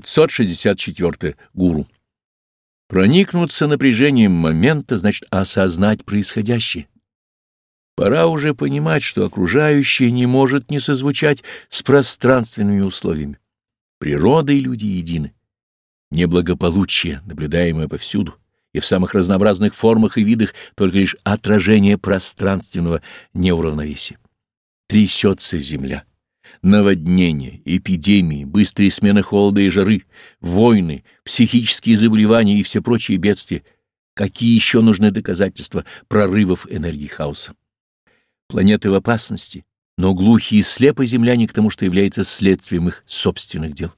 564. Гуру. Проникнуться напряжением момента значит осознать происходящее. Пора уже понимать, что окружающее не может не созвучать с пространственными условиями. Природа и люди едины. Неблагополучие, наблюдаемое повсюду, и в самых разнообразных формах и видах только лишь отражение пространственного неуравновесия. Трясется земля. Наводнения, эпидемии, быстрые смены холода и жары, войны, психические заболевания и все прочие бедствия. Какие еще нужны доказательства прорывов энергии хаоса? Планеты в опасности, но глухие и слепы земляне к тому, что является следствием их собственных дел.